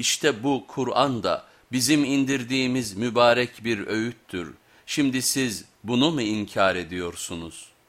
İşte bu Kur'an da bizim indirdiğimiz mübarek bir öğüttür. Şimdi siz bunu mu inkar ediyorsunuz?''